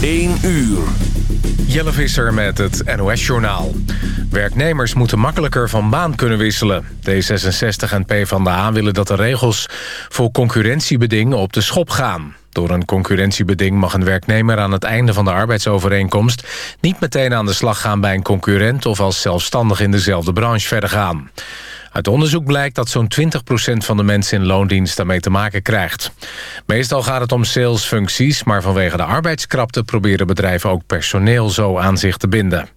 1 uur. Jelle Visser met het NOS-journaal. Werknemers moeten makkelijker van baan kunnen wisselen. D66 en PvdA willen dat de regels voor concurrentiebeding op de schop gaan. Door een concurrentiebeding mag een werknemer aan het einde van de arbeidsovereenkomst... niet meteen aan de slag gaan bij een concurrent... of als zelfstandig in dezelfde branche verder gaan. Uit onderzoek blijkt dat zo'n 20% van de mensen in loondienst daarmee te maken krijgt. Meestal gaat het om salesfuncties, maar vanwege de arbeidskrapte proberen bedrijven ook personeel zo aan zich te binden.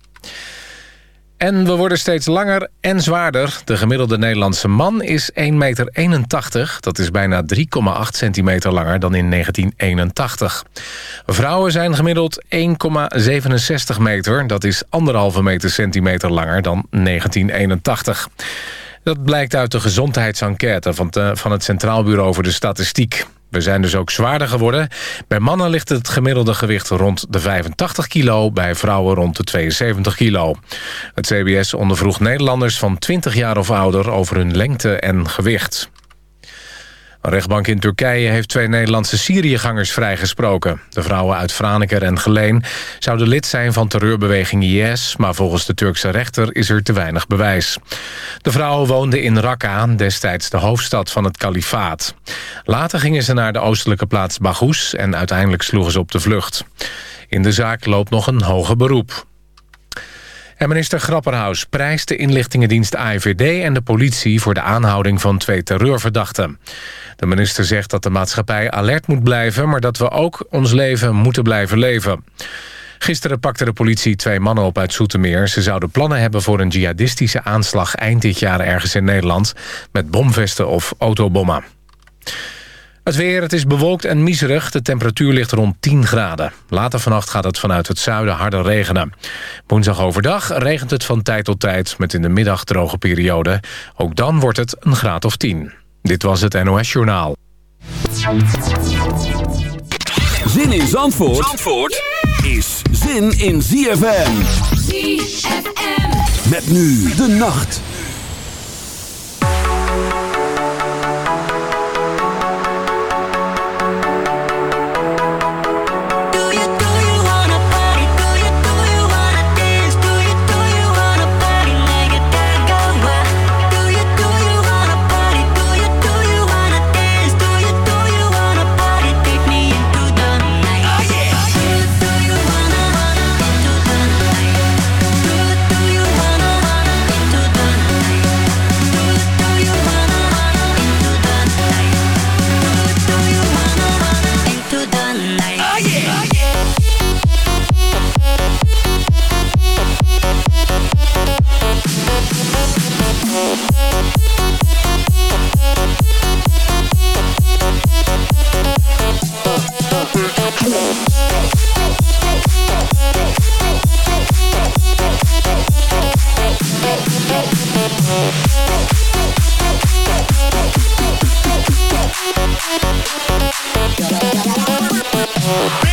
En we worden steeds langer en zwaarder. De gemiddelde Nederlandse man is 1,81 meter. Dat is bijna 3,8 centimeter langer dan in 1981. Vrouwen zijn gemiddeld 1,67 meter. Dat is 1,5 meter centimeter langer dan 1981. Dat blijkt uit de gezondheidsenquête van, van het Centraal Bureau voor de Statistiek. We zijn dus ook zwaarder geworden. Bij mannen ligt het gemiddelde gewicht rond de 85 kilo... bij vrouwen rond de 72 kilo. Het CBS ondervroeg Nederlanders van 20 jaar of ouder... over hun lengte en gewicht. Een rechtbank in Turkije heeft twee Nederlandse Syriëgangers vrijgesproken. De vrouwen uit Franeker en Geleen zouden lid zijn van terreurbeweging IS... maar volgens de Turkse rechter is er te weinig bewijs. De vrouwen woonden in Raqqa, destijds de hoofdstad van het kalifaat. Later gingen ze naar de oostelijke plaats Baghouz... en uiteindelijk sloegen ze op de vlucht. In de zaak loopt nog een hoger beroep. En minister Grapperhaus prijst de inlichtingendienst AIVD en de politie... voor de aanhouding van twee terreurverdachten. De minister zegt dat de maatschappij alert moet blijven... maar dat we ook ons leven moeten blijven leven. Gisteren pakte de politie twee mannen op uit Soetermeer. Ze zouden plannen hebben voor een jihadistische aanslag... eind dit jaar ergens in Nederland... met bomvesten of autobommen. Het weer, het is bewolkt en miserig. De temperatuur ligt rond 10 graden. Later vannacht gaat het vanuit het zuiden harder regenen. Woensdag overdag regent het van tijd tot tijd... met in de middag droge periode. Ook dan wordt het een graad of 10. Dit was het NOS Journaal. Zin in Zandvoort, Zandvoort is zin in ZFM. ZFM. Met nu de nacht. Oh,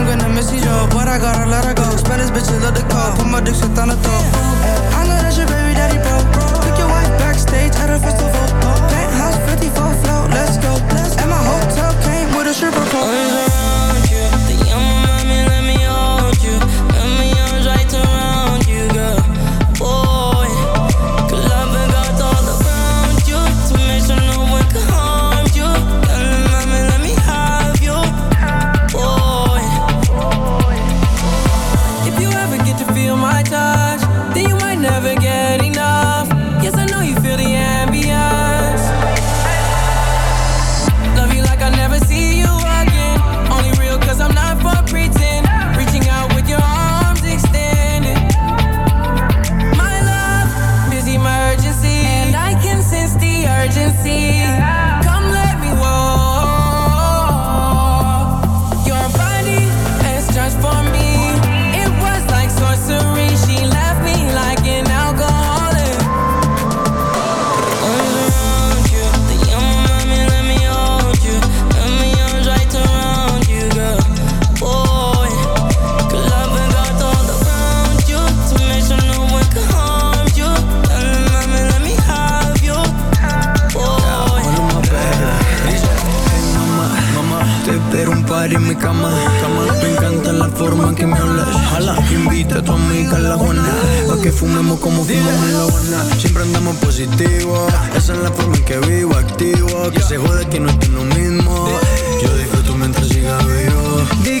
I'm gonna miss you, yo. But I gotta let her go. Spend this bitch and the it Put my dick shit on the throat. I know that's your baby daddy, bro Take your wife backstage at a festival. Penthouse 54 float, let's go. And my hotel came with a stripper pole. Fumemos como fumamos en la. Siempre andamos positivo. Esa es la forma en que vivo, activo. Que se jode que no es lo mismo. Yo disfruto mientras siga vivo. Di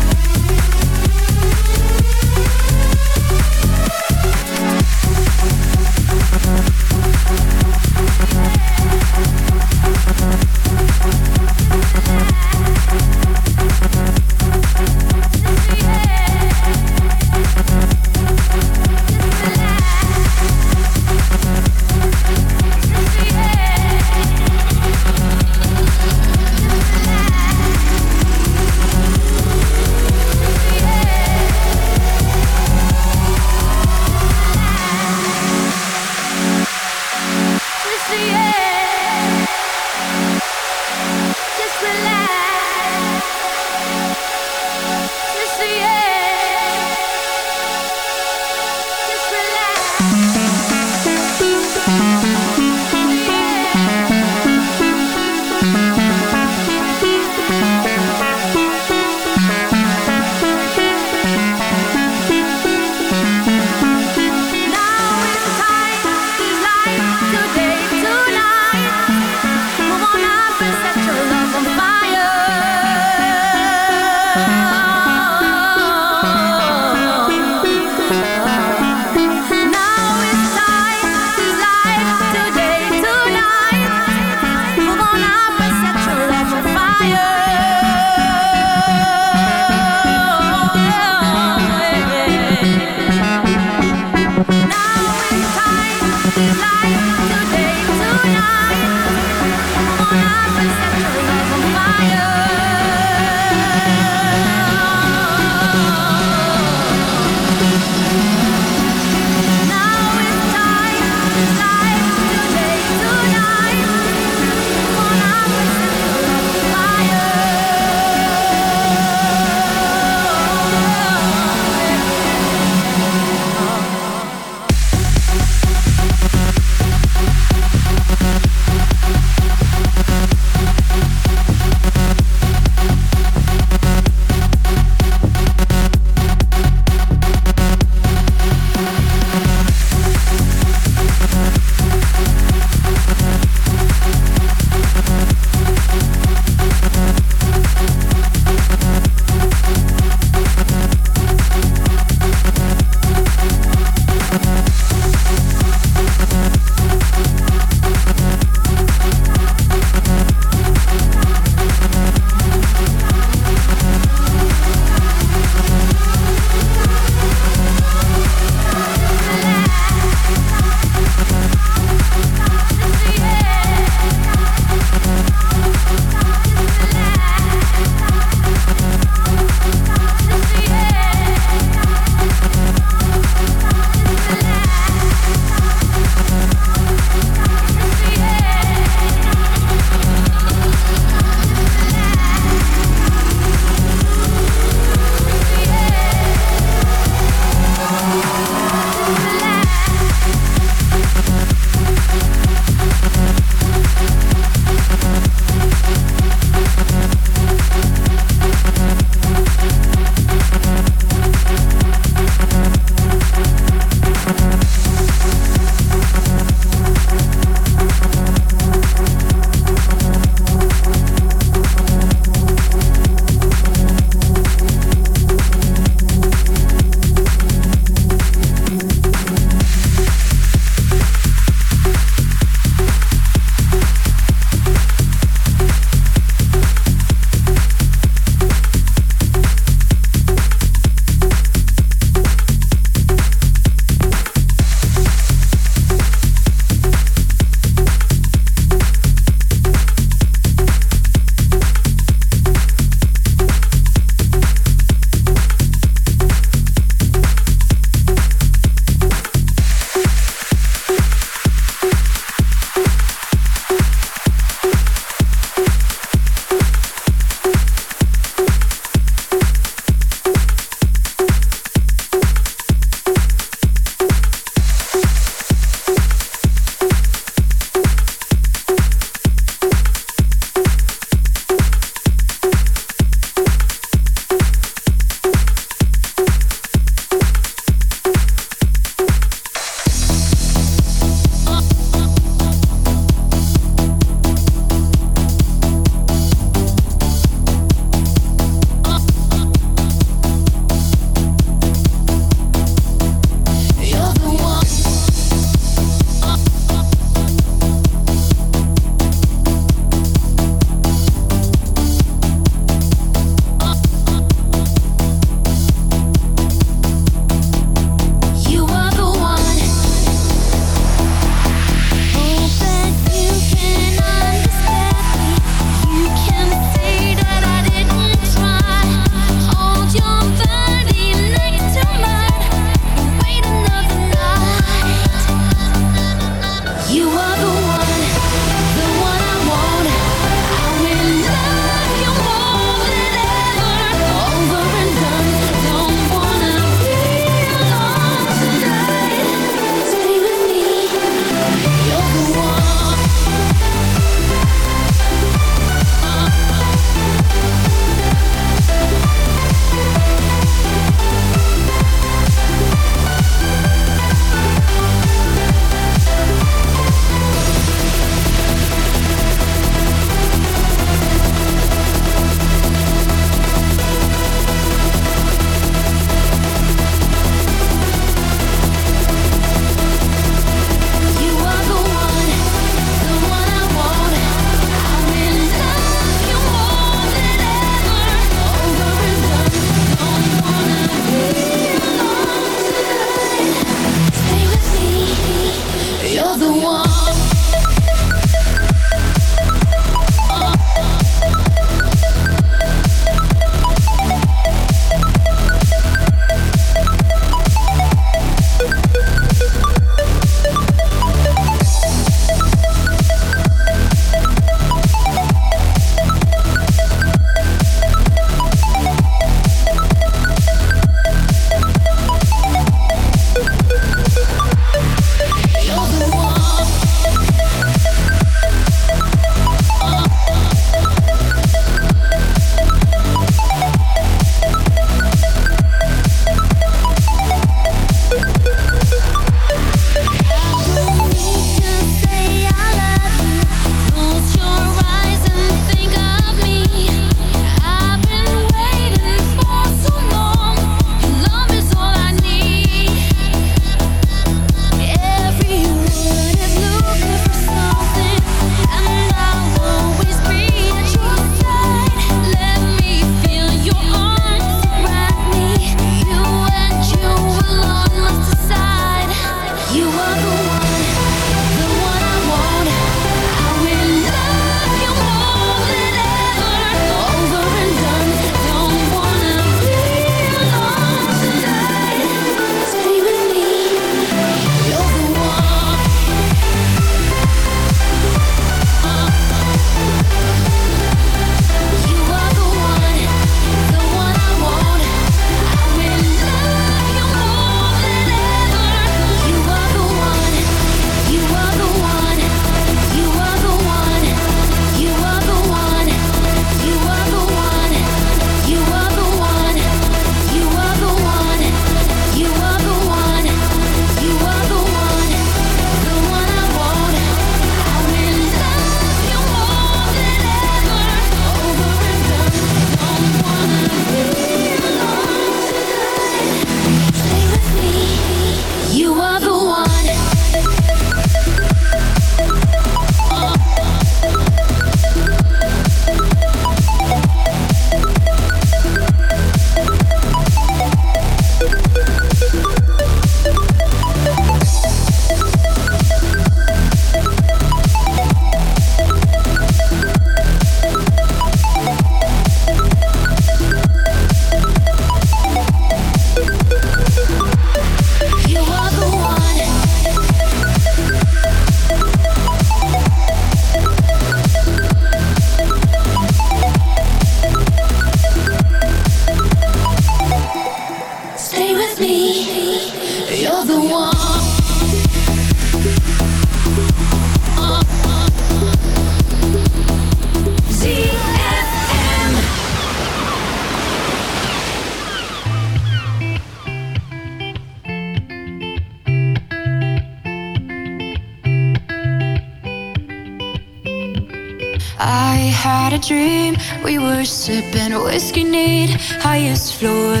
Sipping whiskey neat, highest floor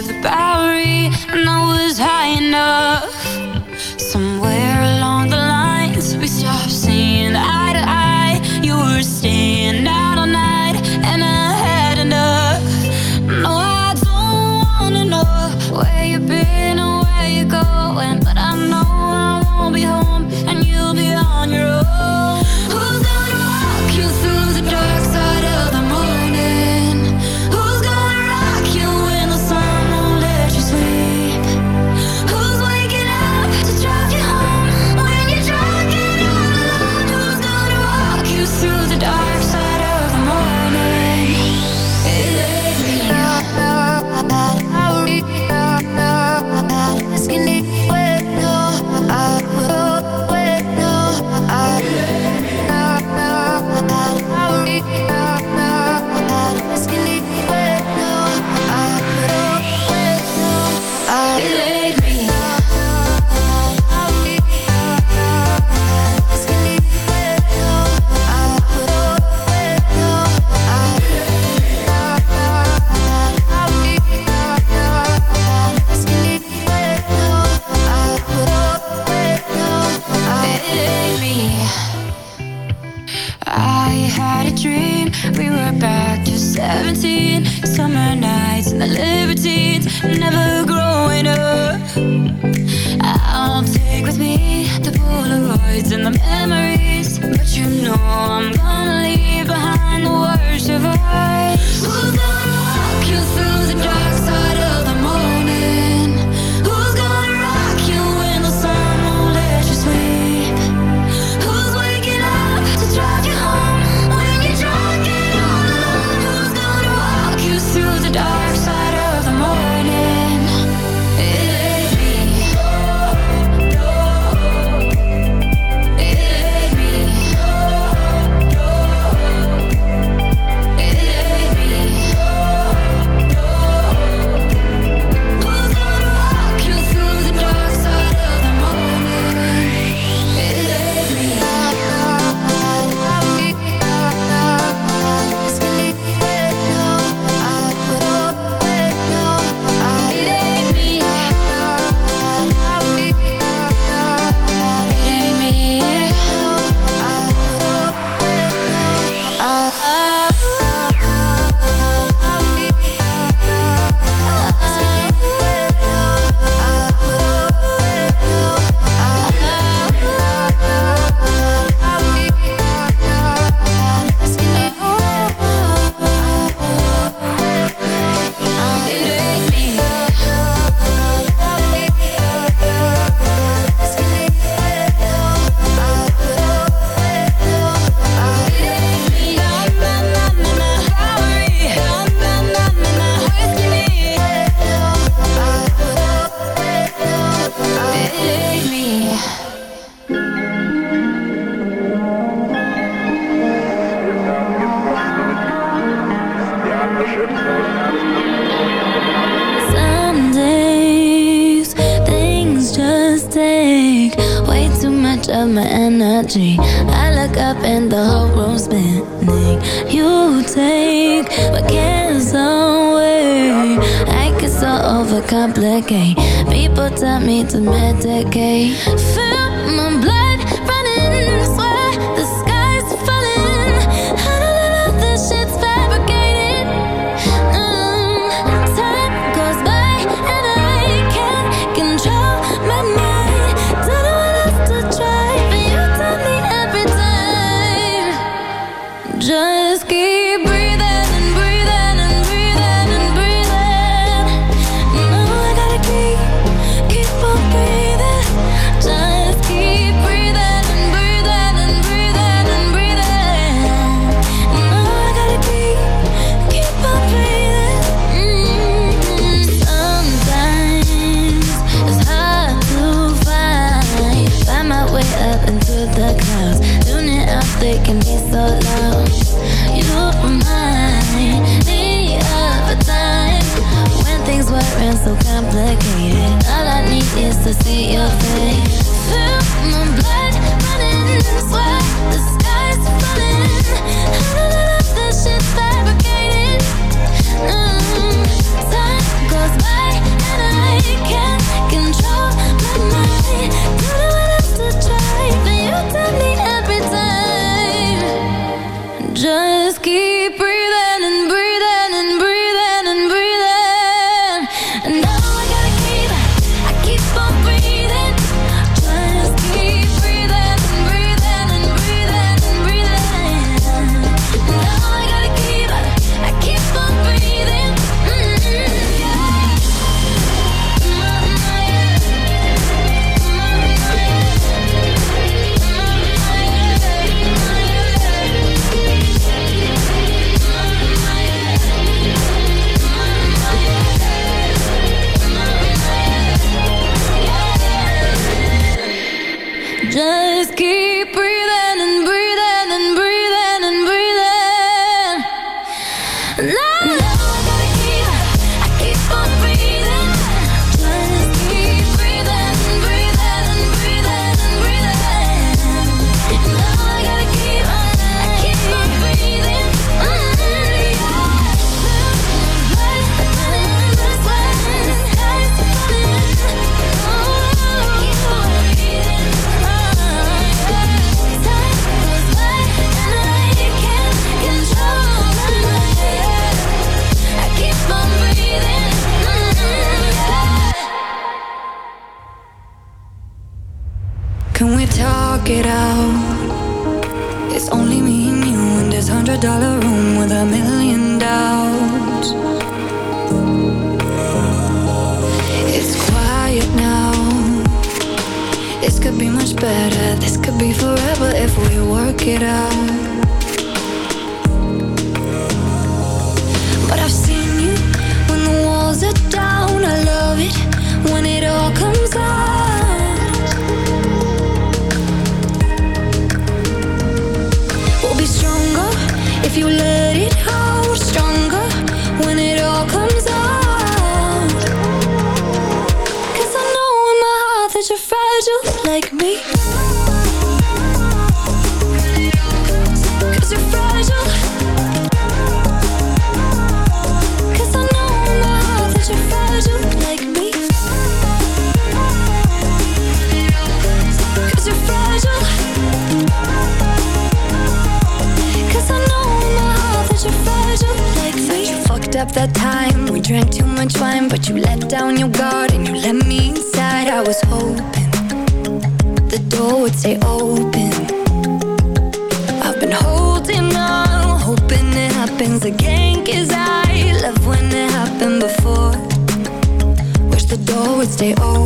say, oh.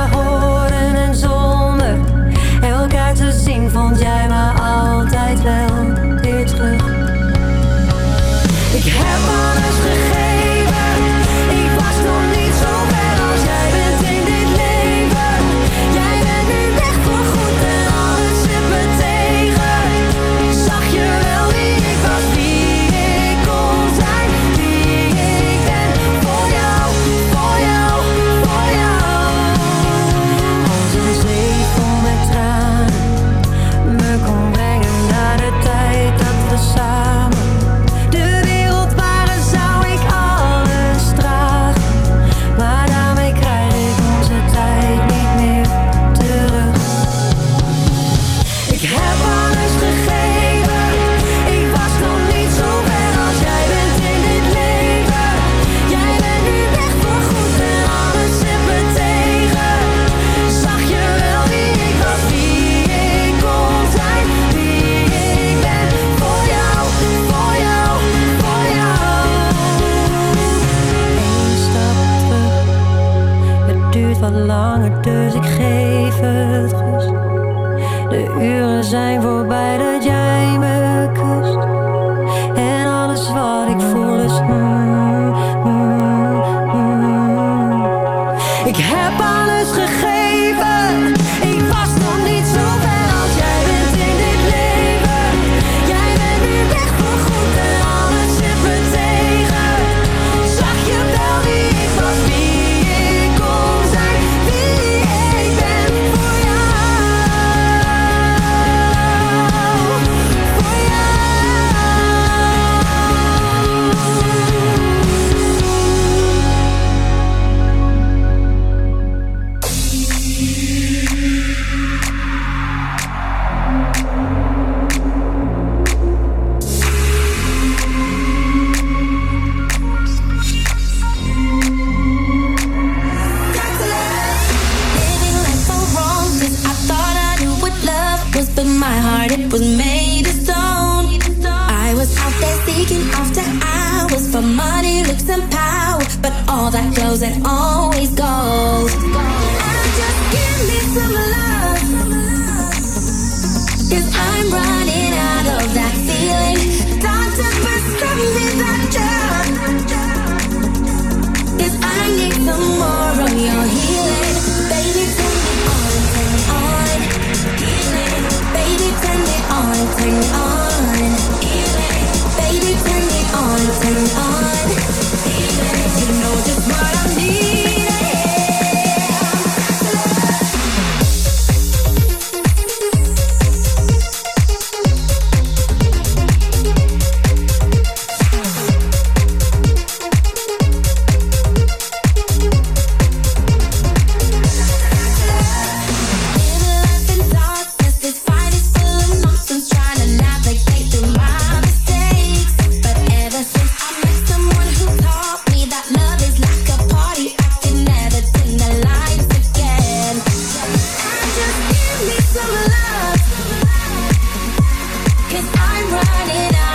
need some love. Cause I'm running out.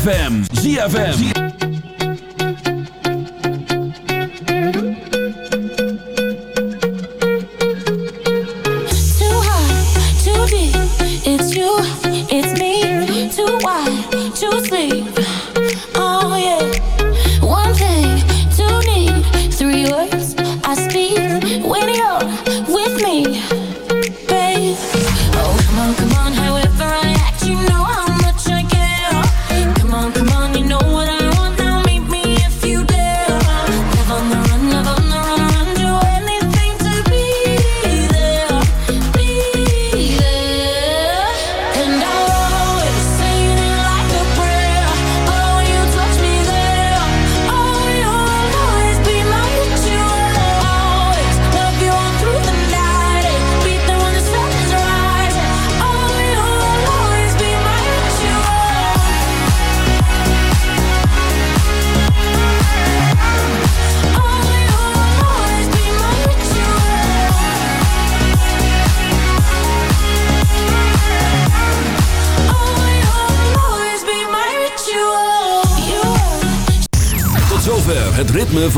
ZFM. ZFM.